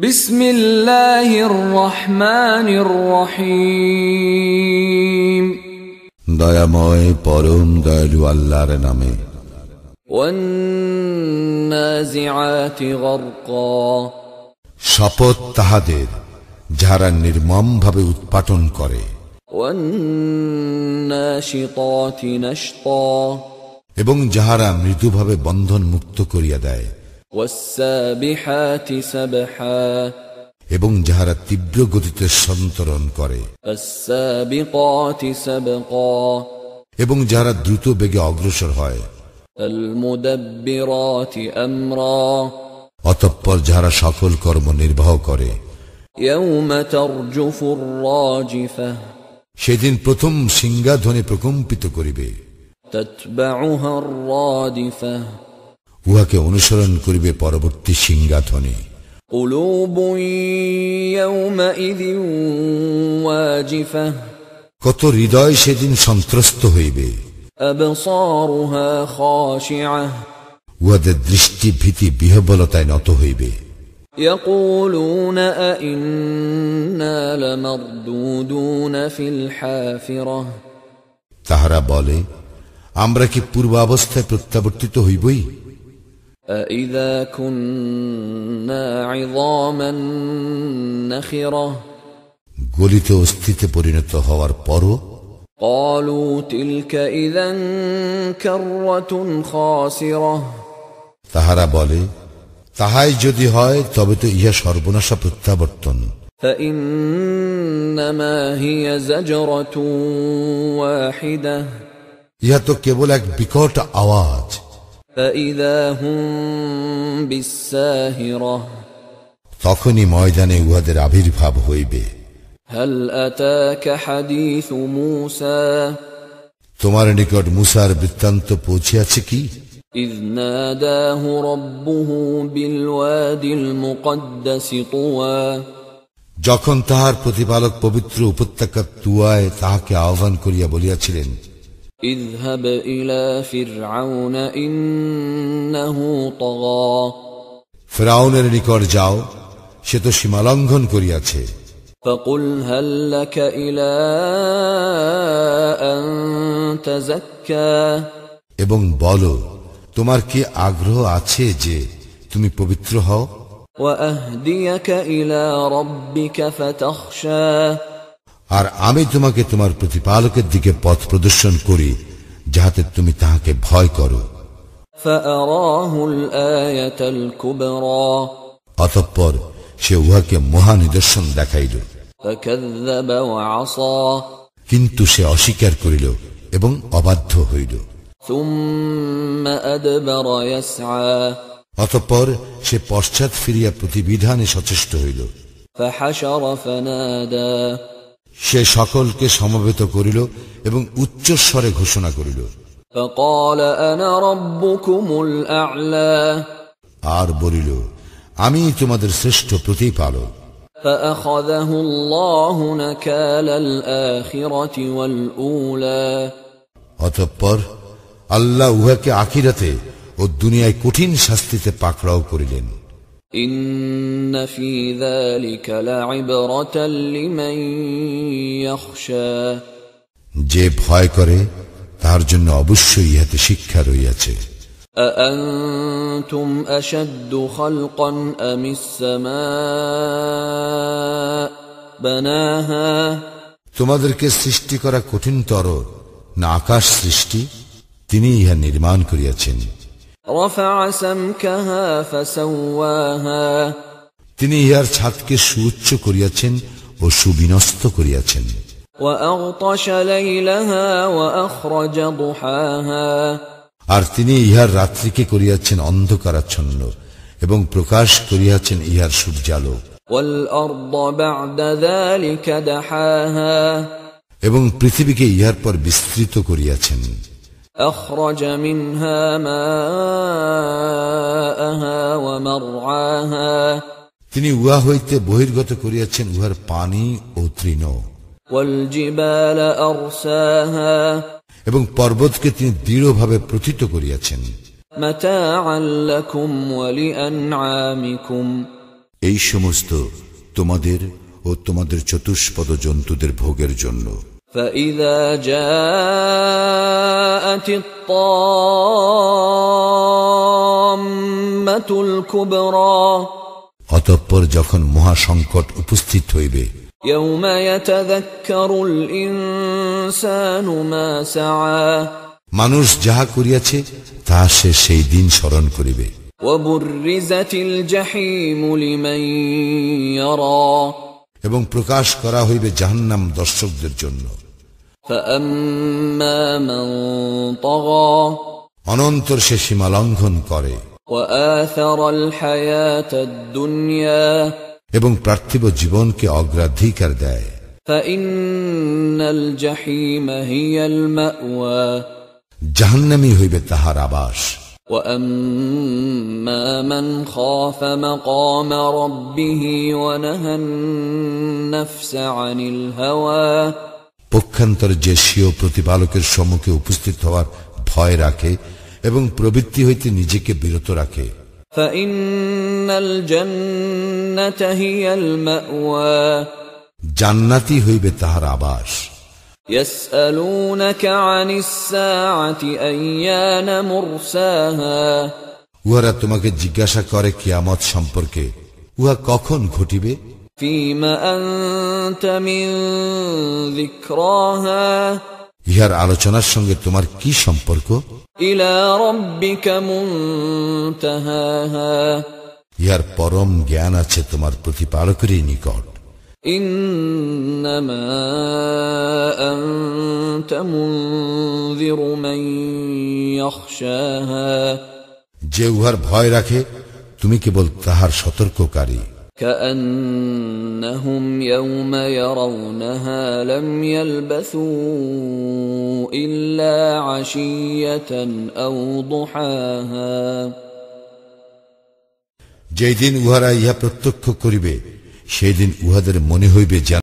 বিসমিল্লাহির রহমানির রহিম। দয়াময় পরম দয়ালু আল্লাহর নামে। শপথ তাহাদের যারা নির্মমভাবে উৎপাটন করে। এবং যাহারা মৃদুভাবে বন্ধন মুক্ত করিয়া দেয়। এবং যাহারা তীব্র গতিতে সন্তরণ করে। এবং যাহারা দ্রুত বেগে অগ্রসর হয়। অতঃপর যাহারা সফল কর্ম নির্বাহ করে। সেদিন প্রথম সিংহাধনে প্রকম্পিত করিবে। তৎবাহ উহাকে অনুসরণ করিবে পরবর্তী সিংহাধ্বনি قلوب يومئذ واجفه কত হৃদয় সেদিন সন্ত্রস্ত হইবে ابصارها خاشعه উহাদের দৃষ্টি ভীতি বিহবলতায় নত হইবে يقولون أئنا لمردودون في الحافرة তাহারা বলে আমরা কি পূর্বাবস্থায় প্রত্যাবর্তিত হইবই أئذا كنا عظاما نخرة গলিত অস্থিতে পরিণত হওয়ার পরও قالوا تلك إذا كرة خاسرة তাহারা বলে তাহাই যদি হয় তবে তো ইহা সর্বনাশা প্রত্যাবর্তন فإنما هي زجرة واحدة ইহা তো কেবল এক বিকট আওয়াজ فإذا هم بالساهرة তখনই ময়দানে উহাদের আবির্ভাব হইবে هل أتاك حديث موسى তোমার নিকট মুসার বৃত্তান্ত পৌঁছিয়াছে কি إذ ناداه ربه بالواد المقدس طوى যখন তাহার প্রতিপালক পবিত্র উপত্যকা তুয়ায় তাহাকে আহ্বান করিয়া বলিয়াছিলেন اذهب إلى فرعون إنه طغى ফেরাউনের নিকট যাও সে তো সীমালঙ্ঘন করিয়াছে فقل هل لك إلى أن تزكى এবং বলো তোমার কি আগ্রহ আছে যে তুমি পবিত্র হও وأهديك إلى ربك فتخشى আর আমি তোমাকে তোমার প্রতিপালকের দিকে পথ প্রদর্শন করি যাহাতে তুমি তাহাকে ভয় করো। অতঃপর সে উহাকে মহা নিদর্শন দেখাইল। কিন্তু সে অস্বীকার করিল এবং অবাধ্য হইল। অতঃপর সে পশ্চাৎ ফিরিয়া প্রতিবিধানে সচেষ্ট হইল। সে সকলকে সমবেত করিল এবং উচ্চস্বরে ঘোষণা করিল فقال أنا ربكم الأعلى আর বলিল আমি তোমাদের শ্রেষ্ঠ প্রতিপালক فأخذه الله نكال الآخرة والأولى অতঃপর আল্লাহ উহাকে আখিরাতে ও দুনিয়ায় কঠিন শাস্তিতে পাকড়াও করিলেন إن في ذلك لعبرة لمن يخشى যে ভয় করে তার জন্য অবশ্যই ইহাতে শিক্ষা রইয়াছে أأنتم أشد خلقا أم السماء بناها তোমাদেরকে সৃষ্টি করা কঠিনতর না আকাশ সৃষ্টি তিনি ইহা নির্মাণ করিয়াছেন رفع سمكها فسواها তিনি ইহার ছাদকে সুউচ্চ করিয়াছেন ও সুবিনস্ত করিয়াছেন। আর তিনি ইহার রাত্রিকে করিয়াছেন অন্ধকারাচ্ছন্ন এবং প্রকাশ করিয়াছেন ইহার সূর্যালোক এবং পৃথিবীকে ইহার পর বিস্তৃত করিয়াছেন। أخرج منها ماءها ومرعاها তিনি উহা হইতে বহির্গত করিয়াছেন উহার পানি ও তৃণ والجبال أرساها এবং পর্বতকে তিনি দৃঢ়ভাবে প্রথিত করিয়াছেন متاعا لكم ولأنعامكم এই সমস্ত তোমাদের ও তোমাদের চতুষ্পদ জন্তুদের ভোগের জন্য فإذا جاءت الطامة الكبرى অতঃপর যখন মহাসংকট উপস্থিত হইবে يوم يتذكر الإنسان ما سعى মানুষ যাহা করিয়াছে তাহা সে সেই দিন স্মরণ করিবে وبرزت الجحيم لمن يرى এবং প্রকাশ করা হইবে জাহান্নাম দর্শকদের জন্য। অনন্তর সে সীমা লঙ্ঘন করে। এবং পার্থিব জীবনকে অগ্রাধিকার দেয়। জাহান্নামি হইবে তাহার আবাস। وأما من خاف مقام ربه ونهى النفس عن الهوى পক্ষান্তর যে স্বীয় প্রতিপালকের সম্মুখে উপস্থিত হওয়ার ভয় রাখে এবং প্রবৃত্তি হইতে নিজেকে বিরত রাখে فإن الجنة هي المأوى জান্নাতি হইবে তাহার আবাস يسألونك عن الساعة أيان مرساها উহারা তোমাকে জিজ্ঞাসা করে কিয়ামত সম্পর্কে উহা কখন ঘটিবে فيم أنت من ذكراها ইহার আলোচনার সঙ্গে তোমার কি সম্পর্ক إلى ربك منتهاها ইহার পরম জ্ঞান আছে তোমার প্রতিপালকেরই নিকট إنما أنت منذر من يخشاها যে উহার ভয় রাখে তুমি কেবল তাহার সতর্ককারী كأنهم يوم يرونها لم يلبثوا إلا عشية أو ضحاها যেদিন উহারা ইহা প্রত্যক্ষ করিবে সেই দিন উহাদের মনে হইবে যেন